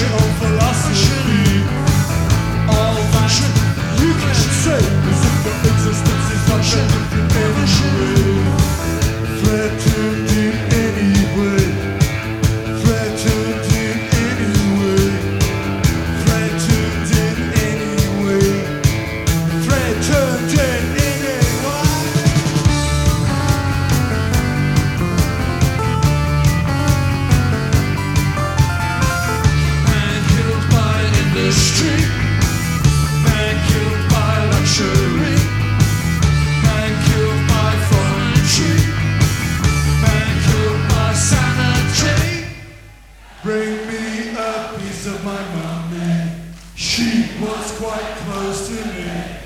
your own philosophy. She was quite close to me.